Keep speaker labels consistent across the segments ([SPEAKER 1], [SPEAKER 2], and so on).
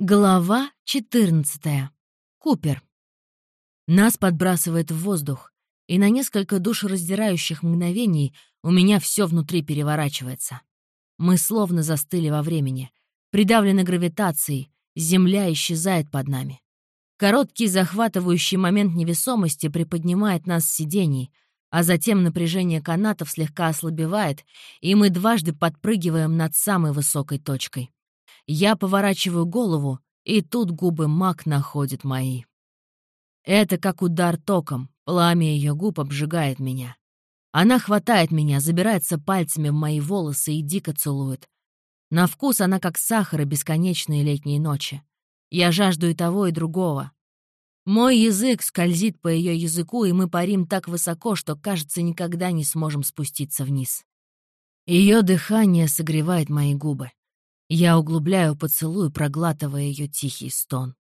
[SPEAKER 1] Глава 14. Купер. Нас подбрасывает в воздух, и на несколько душераздирающих мгновений у меня все внутри переворачивается. Мы словно застыли во времени, придавлены гравитацией, земля исчезает под нами. Короткий захватывающий момент невесомости приподнимает нас с сидений, а затем напряжение канатов слегка ослабевает, и мы дважды подпрыгиваем над самой высокой точкой. Я поворачиваю голову, и тут губы Мак находят мои. Это как удар током, пламя ее губ обжигает меня. Она хватает меня, забирается пальцами в мои волосы и дико целует. На вкус она как сахар и бесконечные летние ночи. Я жажду и того, и другого. Мой язык скользит по ее языку, и мы парим так высоко, что, кажется, никогда не сможем спуститься вниз. Ее дыхание согревает мои губы. Я углубляю поцелуй, проглатывая ее тихий стон.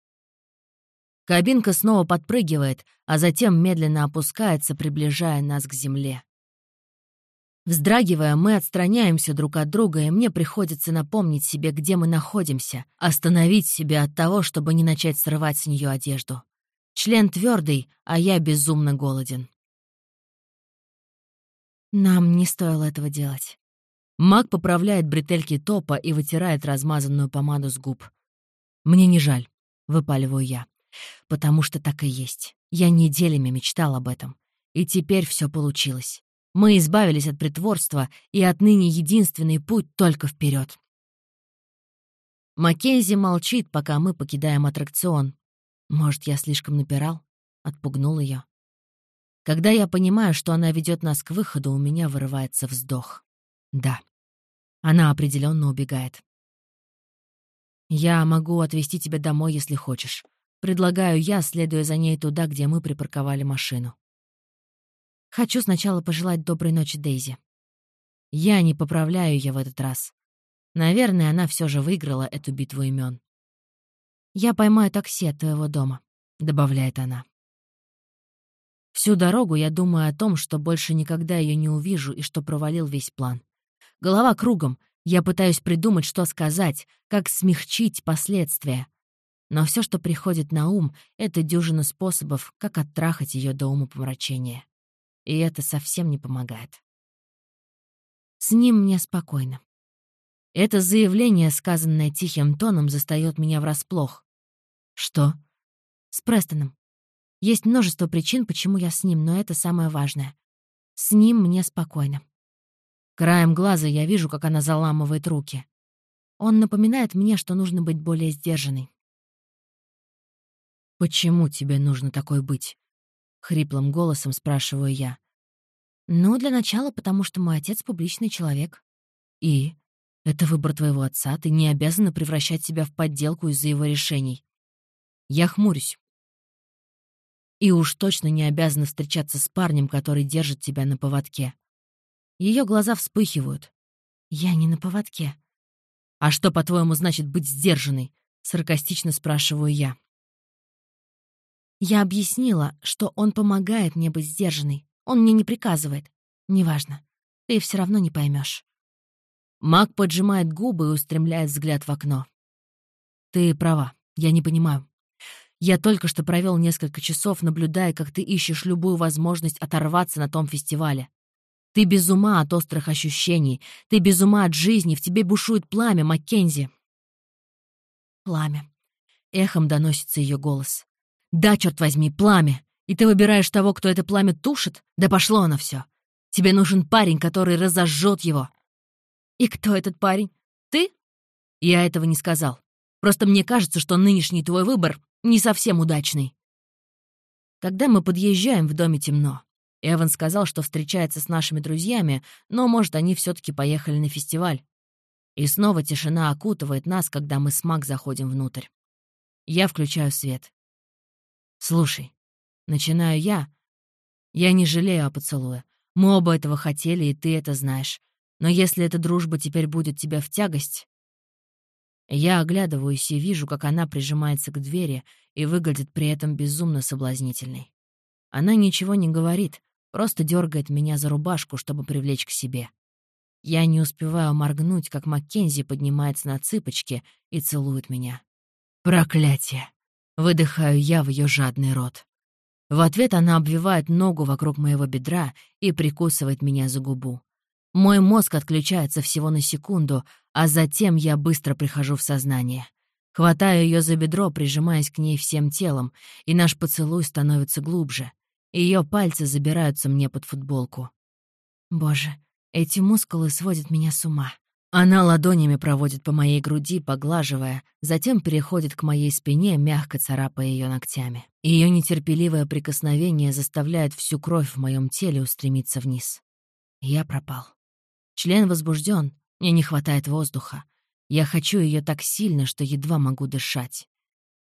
[SPEAKER 1] Кабинка снова подпрыгивает, а затем медленно опускается, приближая нас к земле. Вздрагивая, мы отстраняемся друг от друга, и мне приходится напомнить себе, где мы находимся, остановить себя от того, чтобы не начать срывать с нее одежду. Член твердый, а я безумно голоден. Нам не стоило этого делать. Маг поправляет бретельки топа и вытирает размазанную помаду с губ. «Мне не жаль», — выпаливаю я. «Потому что так и есть. Я неделями мечтал об этом. И теперь все получилось. Мы избавились от притворства, и отныне единственный путь только вперед. Маккензи молчит, пока мы покидаем аттракцион. Может, я слишком напирал? Отпугнул ее. Когда я понимаю, что она ведет нас к выходу, у меня вырывается вздох. Да, она определенно убегает. «Я могу отвезти тебя домой, если хочешь. Предлагаю я, следуя за ней туда, где мы припарковали машину. Хочу сначала пожелать доброй ночи Дейзи. Я не поправляю ее в этот раз. Наверное, она все же выиграла эту битву имен. «Я поймаю такси от твоего дома», — добавляет она. Всю дорогу я думаю о том, что больше никогда ее не увижу и что провалил весь план. Голова кругом. Я пытаюсь придумать, что сказать, как смягчить последствия. Но все, что приходит на ум, — это дюжина способов, как оттрахать ее до умопомрачения. И это совсем не помогает. С ним мне спокойно. Это заявление, сказанное тихим тоном, застаёт меня врасплох. Что? С Престоном. Есть множество причин, почему я с ним, но это самое важное. С ним мне спокойно. Краем глаза я вижу, как она заламывает руки. Он напоминает мне, что нужно быть более сдержанной. «Почему тебе нужно такой быть?» — хриплым голосом спрашиваю я. «Ну, для начала, потому что мой отец — публичный человек». «И? Это выбор твоего отца, ты не обязана превращать себя в подделку из-за его решений». Я хмурюсь. И уж точно не обязана встречаться с парнем, который держит тебя на поводке. Ее глаза вспыхивают. «Я не на поводке». «А что, по-твоему, значит быть сдержанной?» — саркастично спрашиваю я. Я объяснила, что он помогает мне быть сдержанной. Он мне не приказывает. Неважно. Ты все равно не поймешь. Маг поджимает губы и устремляет взгляд в окно. Ты права, я не понимаю. Я только что провел несколько часов, наблюдая, как ты ищешь любую возможность оторваться на том фестивале. Ты без ума от острых ощущений. Ты без ума от жизни. В тебе бушует пламя, Маккензи. Пламя. Эхом доносится ее голос. Да, черт возьми, пламя. И ты выбираешь того, кто это пламя тушит? Да пошло оно все. Тебе нужен парень, который разожжет его. И кто этот парень? Ты? Я этого не сказал. Просто мне кажется, что нынешний твой выбор не совсем удачный. Когда мы подъезжаем, в доме темно. Эван сказал, что встречается с нашими друзьями, но, может, они все таки поехали на фестиваль. И снова тишина окутывает нас, когда мы с Мак заходим внутрь. Я включаю свет. «Слушай, начинаю я. Я не жалею о поцелуе. Мы оба этого хотели, и ты это знаешь. Но если эта дружба теперь будет тебе в тягость...» Я оглядываюсь и вижу, как она прижимается к двери и выглядит при этом безумно соблазнительной. Она ничего не говорит, Просто дергает меня за рубашку, чтобы привлечь к себе. Я не успеваю моргнуть, как Маккензи поднимается на цыпочки и целует меня. Проклятие! Выдыхаю я в ее жадный рот. В ответ она обвивает ногу вокруг моего бедра и прикусывает меня за губу. Мой мозг отключается всего на секунду, а затем я быстро прихожу в сознание. Хватаю ее за бедро, прижимаясь к ней всем телом, и наш поцелуй становится глубже. Ее пальцы забираются мне под футболку. Боже, эти мускулы сводят меня с ума. Она ладонями проводит по моей груди, поглаживая, затем переходит к моей спине, мягко царапая ее ногтями. Ее нетерпеливое прикосновение заставляет всю кровь в моем теле устремиться вниз. Я пропал. Член возбужден, мне не хватает воздуха. Я хочу ее так сильно, что едва могу дышать.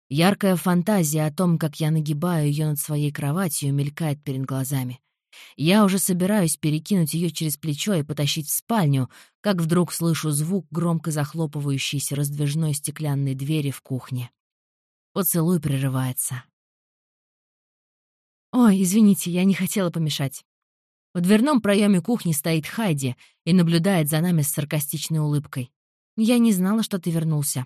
[SPEAKER 1] Яркая фантазия о том, как я нагибаю ее над своей кроватью, мелькает перед глазами. Я уже собираюсь перекинуть ее через плечо и потащить в спальню, как вдруг слышу звук громко захлопывающейся раздвижной стеклянной двери в кухне. Поцелуй прерывается. «Ой, извините, я не хотела помешать». В дверном проеме кухни стоит Хайди и наблюдает за нами с саркастичной улыбкой. «Я не знала, что ты вернулся».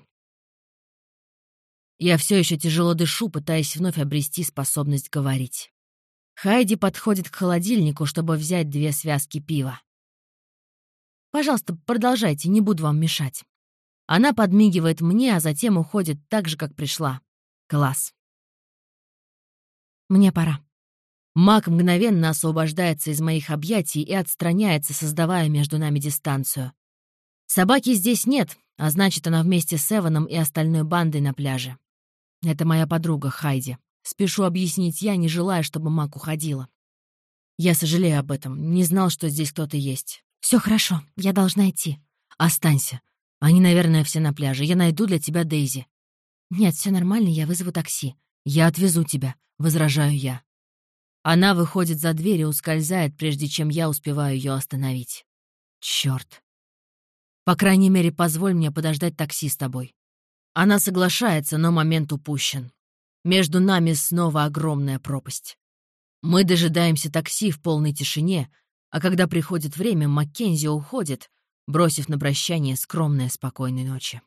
[SPEAKER 1] Я все еще тяжело дышу, пытаясь вновь обрести способность говорить. Хайди подходит к холодильнику, чтобы взять две связки пива. «Пожалуйста, продолжайте, не буду вам мешать». Она подмигивает мне, а затем уходит так же, как пришла. Класс. Мне пора. Мак мгновенно освобождается из моих объятий и отстраняется, создавая между нами дистанцию. Собаки здесь нет, а значит, она вместе с Эваном и остальной бандой на пляже. Это моя подруга Хайди. Спешу объяснить я, не желая, чтобы Мак уходила. Я сожалею об этом. Не знал, что здесь кто-то есть. Все хорошо, я должна идти. Останься. Они, наверное, все на пляже. Я найду для тебя Дейзи. Нет, все нормально, я вызову такси. Я отвезу тебя, возражаю я. Она выходит за дверь и ускользает, прежде чем я успеваю ее остановить. Черт. По крайней мере, позволь мне подождать такси с тобой. Она соглашается, но момент упущен. Между нами снова огромная пропасть. Мы дожидаемся такси в полной тишине, а когда приходит время, Маккензи уходит, бросив на прощание скромное спокойной ночи.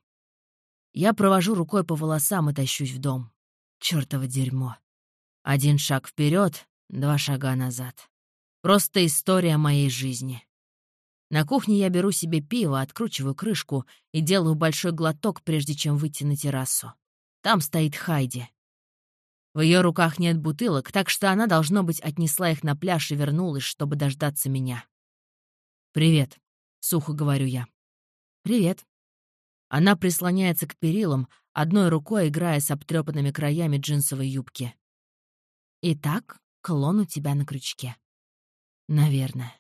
[SPEAKER 1] Я провожу рукой по волосам и тащусь в дом. Чёртово дерьмо. Один шаг вперед, Два шага назад. Просто история моей жизни. На кухне я беру себе пиво, откручиваю крышку и делаю большой глоток, прежде чем выйти на террасу. Там стоит Хайди. В ее руках нет бутылок, так что она, должно быть, отнесла их на пляж и вернулась, чтобы дождаться меня. «Привет», — сухо говорю я. «Привет». Она прислоняется к перилам, одной рукой играя с обтрепанными краями джинсовой юбки. «Итак, Клон у тебя на крючке. Наверное.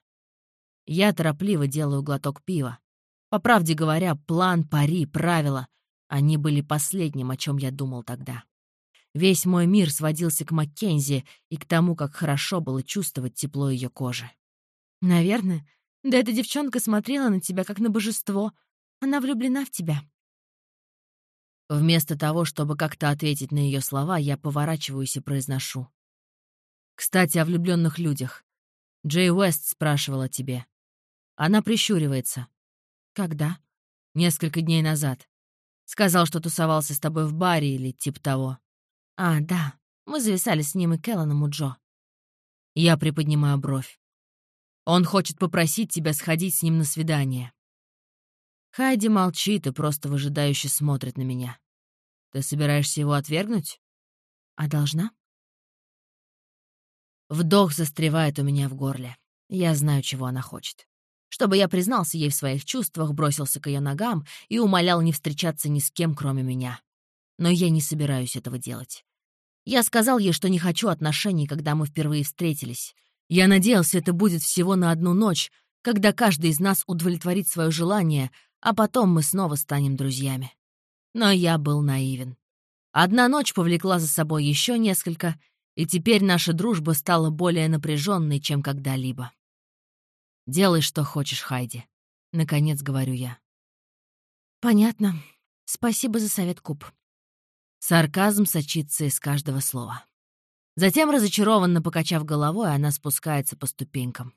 [SPEAKER 1] Я торопливо делаю глоток пива. По правде говоря, план, пари, правила — они были последним, о чем я думал тогда. Весь мой мир сводился к Маккензи и к тому, как хорошо было чувствовать тепло ее кожи. «Наверное. Да эта девчонка смотрела на тебя, как на божество. Она влюблена в тебя». Вместо того, чтобы как-то ответить на ее слова, я поворачиваюсь и произношу. Кстати, о влюбленных людях. Джей Уэст спрашивала тебе. Она прищуривается. Когда? Несколько дней назад. Сказал, что тусовался с тобой в баре или типа того. А, да. Мы зависали с ним и Келланом у Джо. Я приподнимаю бровь. Он хочет попросить тебя сходить с ним на свидание. Хайди молчит и просто выжидающе смотрит на меня. Ты собираешься его отвергнуть? А должна? Вдох застревает у меня в горле. Я знаю, чего она хочет. Чтобы я признался ей в своих чувствах, бросился к ее ногам и умолял не встречаться ни с кем, кроме меня. Но я не собираюсь этого делать. Я сказал ей, что не хочу отношений, когда мы впервые встретились. Я надеялся, это будет всего на одну ночь, когда каждый из нас удовлетворит свое желание, а потом мы снова станем друзьями. Но я был наивен. Одна ночь повлекла за собой еще несколько — и теперь наша дружба стала более напряженной, чем когда-либо. «Делай, что хочешь, Хайди», — наконец говорю я. «Понятно. Спасибо за совет, Куб». Сарказм сочится из каждого слова. Затем, разочарованно покачав головой, она спускается по ступенькам.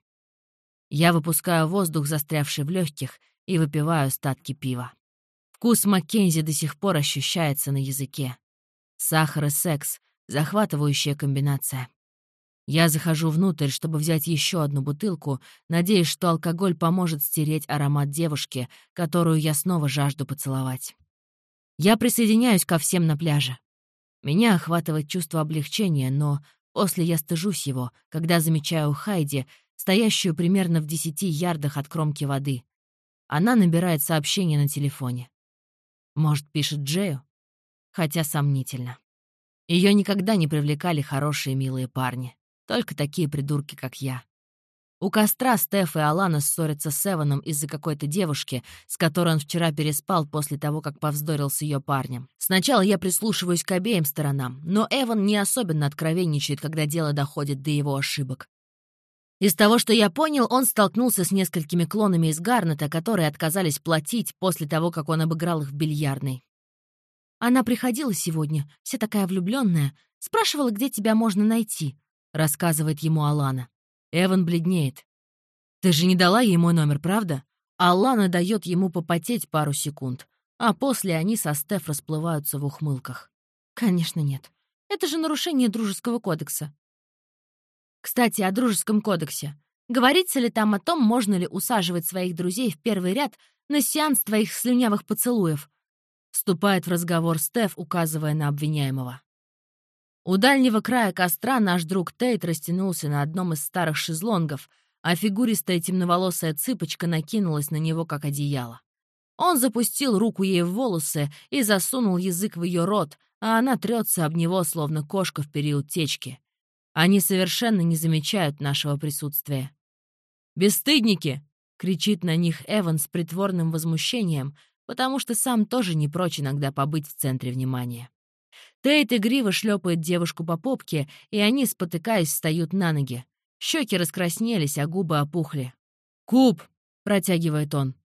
[SPEAKER 1] Я выпускаю воздух, застрявший в легких, и выпиваю остатки пива. Вкус Маккензи до сих пор ощущается на языке. Сахар и секс — захватывающая комбинация. Я захожу внутрь, чтобы взять еще одну бутылку, надеясь, что алкоголь поможет стереть аромат девушки, которую я снова жажду поцеловать. Я присоединяюсь ко всем на пляже. Меня охватывает чувство облегчения, но после я стыжусь его, когда замечаю Хайди, стоящую примерно в десяти ярдах от кромки воды. Она набирает сообщение на телефоне. Может, пишет Джею? Хотя сомнительно. Ее никогда не привлекали хорошие милые парни. Только такие придурки, как я. У костра Стеф и Алана ссорятся с Эваном из-за какой-то девушки, с которой он вчера переспал после того, как повздорил с ее парнем. Сначала я прислушиваюсь к обеим сторонам, но Эван не особенно откровенничает, когда дело доходит до его ошибок. Из того, что я понял, он столкнулся с несколькими клонами из Гарнета, которые отказались платить после того, как он обыграл их в бильярдной. Она приходила сегодня, вся такая влюбленная, спрашивала, где тебя можно найти рассказывает ему Алана. Эван бледнеет. «Ты же не дала ей мой номер, правда?» Алана дает ему попотеть пару секунд, а после они со Стеф расплываются в ухмылках. «Конечно нет. Это же нарушение дружеского кодекса». Кстати, о дружеском кодексе. Говорится ли там о том, можно ли усаживать своих друзей в первый ряд на сеанс твоих слюнявых поцелуев? Вступает в разговор Стеф, указывая на обвиняемого. У дальнего края костра наш друг Тейт растянулся на одном из старых шезлонгов, а фигуристая темноволосая цыпочка накинулась на него, как одеяло. Он запустил руку ей в волосы и засунул язык в ее рот, а она трется об него, словно кошка в период течки. Они совершенно не замечают нашего присутствия. «Бесстыдники!» — кричит на них Эван с притворным возмущением, потому что сам тоже не прочь иногда побыть в центре внимания. Тейт игриво шлепает девушку по попке, и они, спотыкаясь, встают на ноги. Щеки раскраснелись, а губы опухли. «Куб!» — протягивает он.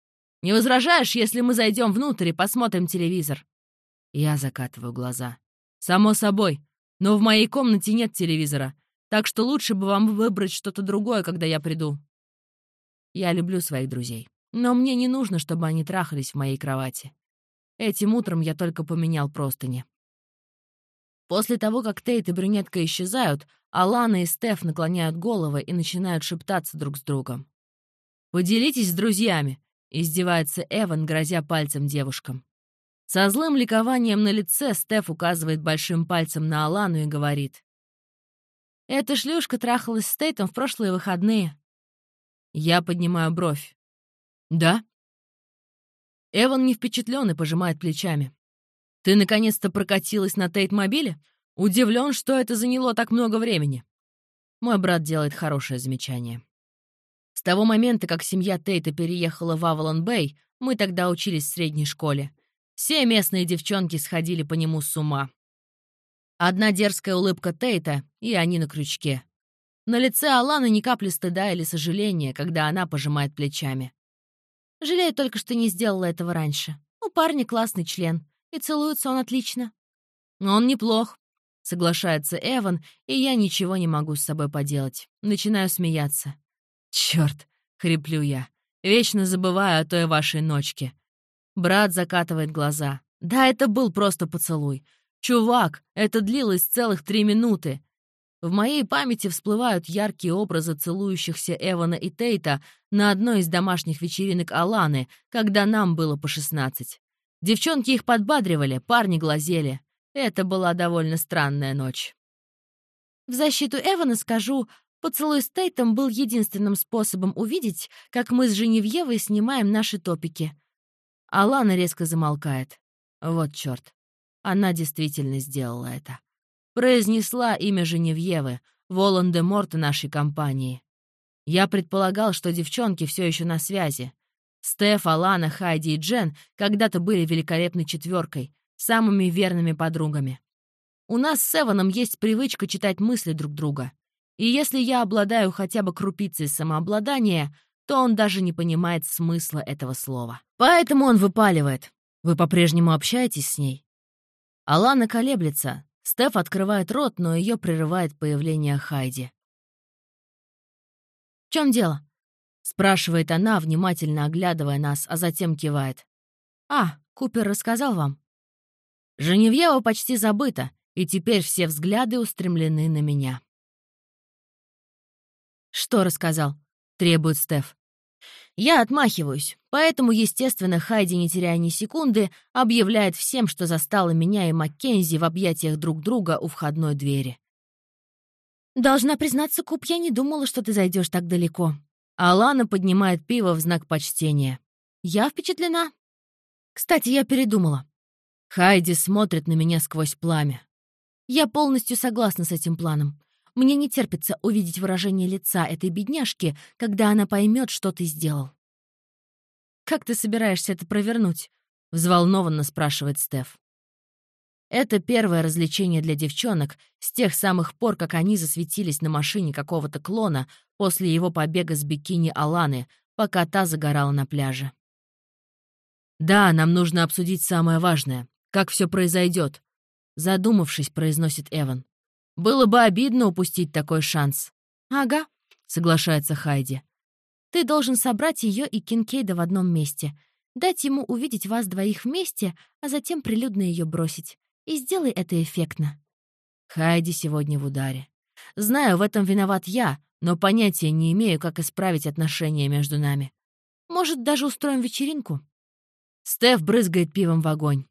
[SPEAKER 1] «Не возражаешь, если мы зайдем внутрь и посмотрим телевизор?» Я закатываю глаза. «Само собой. Но в моей комнате нет телевизора, так что лучше бы вам выбрать что-то другое, когда я приду». Я люблю своих друзей, но мне не нужно, чтобы они трахались в моей кровати. Этим утром я только поменял простыни. После того, как Тейт и брюнетка исчезают, Алана и Стеф наклоняют головы и начинают шептаться друг с другом. «Поделитесь с друзьями», — издевается Эван, грозя пальцем девушкам. Со злым ликованием на лице Стеф указывает большим пальцем на Алану и говорит. «Эта шлюшка трахалась с Тейтом в прошлые выходные». Я поднимаю бровь. «Да?» Эван не впечатлен и пожимает плечами. Ты наконец-то прокатилась на Тейт-мобиле? Удивлен, что это заняло так много времени. Мой брат делает хорошее замечание. С того момента, как семья Тейта переехала в Авалон-Бэй, мы тогда учились в средней школе. Все местные девчонки сходили по нему с ума. Одна дерзкая улыбка Тейта, и они на крючке. На лице Аланы ни капли стыда или сожаления, когда она пожимает плечами. Жалею только, что не сделала этого раньше. У парня классный член. И целуется он отлично. Но он неплох, соглашается Эван, и я ничего не могу с собой поделать. Начинаю смеяться. Черт, хриплю я. Вечно забываю о той вашей ночке. Брат закатывает глаза. Да, это был просто поцелуй. Чувак, это длилось целых три минуты. В моей памяти всплывают яркие образы целующихся Эвана и Тейта на одной из домашних вечеринок Аланы, когда нам было по шестнадцать. Девчонки их подбадривали, парни глазели. Это была довольно странная ночь. В защиту Эвана скажу, поцелуй с Тейтом был единственным способом увидеть, как мы с Женевьевой снимаем наши топики. Алана резко замолкает. Вот чёрт. Она действительно сделала это. Произнесла имя Женевьевы, Волан-де-Морта нашей компании. Я предполагал, что девчонки все еще на связи. Стеф, Алана, Хайди и Джен когда-то были великолепной четверкой, самыми верными подругами. У нас с Эваном есть привычка читать мысли друг друга. И если я обладаю хотя бы крупицей самообладания, то он даже не понимает смысла этого слова. Поэтому он выпаливает. Вы по-прежнему общаетесь с ней? Алана колеблется. Стеф открывает рот, но ее прерывает появление Хайди. «В чем дело?» — спрашивает она, внимательно оглядывая нас, а затем кивает. «А, Купер рассказал вам?» Женевьева почти забыта, и теперь все взгляды устремлены на меня. «Что рассказал?» — требует Стеф. Я отмахиваюсь, поэтому, естественно, Хайди, не теряя ни секунды, объявляет всем, что застала меня и Маккензи в объятиях друг друга у входной двери. «Должна признаться, Куб, я не думала, что ты зайдешь так далеко». Алана поднимает пиво в знак почтения. «Я впечатлена». «Кстати, я передумала». Хайди смотрит на меня сквозь пламя. Я полностью согласна с этим планом. Мне не терпится увидеть выражение лица этой бедняжки, когда она поймет, что ты сделал. «Как ты собираешься это провернуть?» — взволнованно спрашивает Стеф. Это первое развлечение для девчонок с тех самых пор, как они засветились на машине какого-то клона после его побега с бикини Аланы, пока та загорала на пляже. «Да, нам нужно обсудить самое важное. Как все произойдет», — задумавшись, произносит Эван. Было бы обидно упустить такой шанс. «Ага», — соглашается Хайди. «Ты должен собрать ее и Кинкейда в одном месте, дать ему увидеть вас двоих вместе, а затем прилюдно ее бросить. И сделай это эффектно». Хайди сегодня в ударе. Знаю, в этом виноват я, но понятия не имею, как исправить отношения между нами. Может, даже устроим вечеринку?» Стеф брызгает пивом в огонь.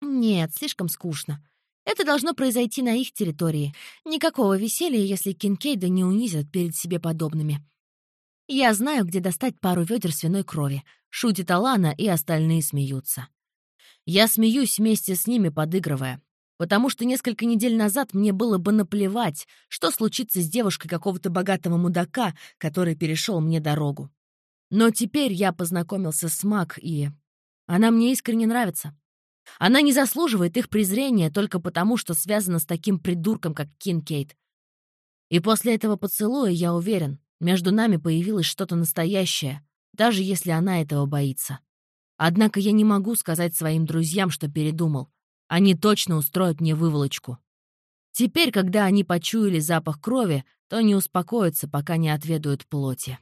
[SPEAKER 1] «Нет, слишком скучно. Это должно произойти на их территории. Никакого веселья, если Кинкейда не унизят перед себе подобными. Я знаю, где достать пару ведер свиной крови. Шутит Алана, и остальные смеются. Я смеюсь вместе с ними, подыгрывая. Потому что несколько недель назад мне было бы наплевать, что случится с девушкой какого-то богатого мудака, который перешел мне дорогу. Но теперь я познакомился с Мак, и... Она мне искренне нравится. Она не заслуживает их презрения только потому, что связана с таким придурком, как Кинкейт. И после этого поцелуя, я уверен, между нами появилось что-то настоящее, даже если она этого боится. Однако я не могу сказать своим друзьям, что передумал. Они точно устроят мне выволочку. Теперь, когда они почуяли запах крови, то не успокоятся, пока не отведают плоти.